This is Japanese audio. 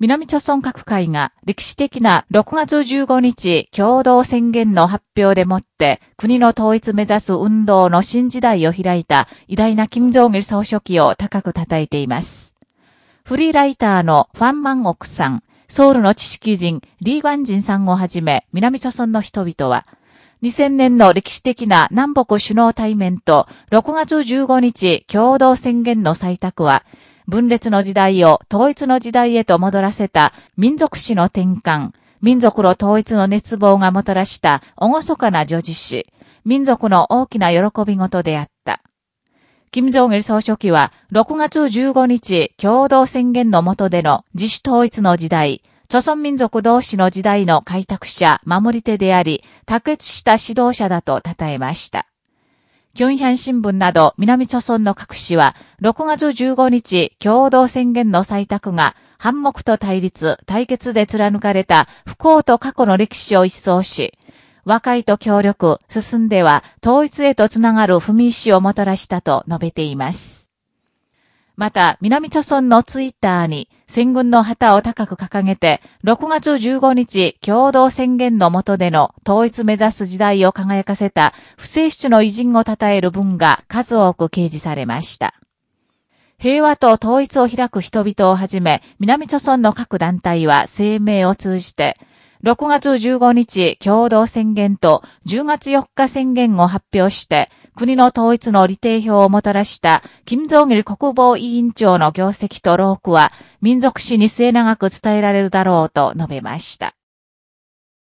南朝村各会が歴史的な6月15日共同宣言の発表でもって国の統一目指す運動の新時代を開いた偉大な金正義総書記を高く称えています。フリーライターのファンマンオクさん、ソウルの知識人、リー・ガンジンさんをはじめ、南朝村の人々は、2000年の歴史的な南北首脳対面と6月15日共同宣言の採択は、分裂の時代を統一の時代へと戻らせた民族史の転換、民族の統一の熱望がもたらした厳かな女児史、民族の大きな喜び事であった。金正義総書記は6月15日共同宣言の下での自主統一の時代、朝鮮民族同士の時代の開拓者、守り手であり、卓越した指導者だと称えました。平壌新聞など南朝村の各紙は、6月15日共同宣言の採択が、反目と対立、対決で貫かれた不幸と過去の歴史を一掃し、和解と協力、進んでは統一へとつながる踏み石をもたらしたと述べています。また、南朝村のツイッターに、戦軍の旗を高く掲げて、6月15日共同宣言の下での統一目指す時代を輝かせた不正出の偉人を称える文が数多く掲示されました。平和と統一を開く人々をはじめ、南朝村の各団体は声明を通じて、6月15日共同宣言と10月4日宣言を発表して、国の統一の理定表をもたらした、金正義国防委員長の業績と労苦は、民族史に末永く伝えられるだろうと述べました。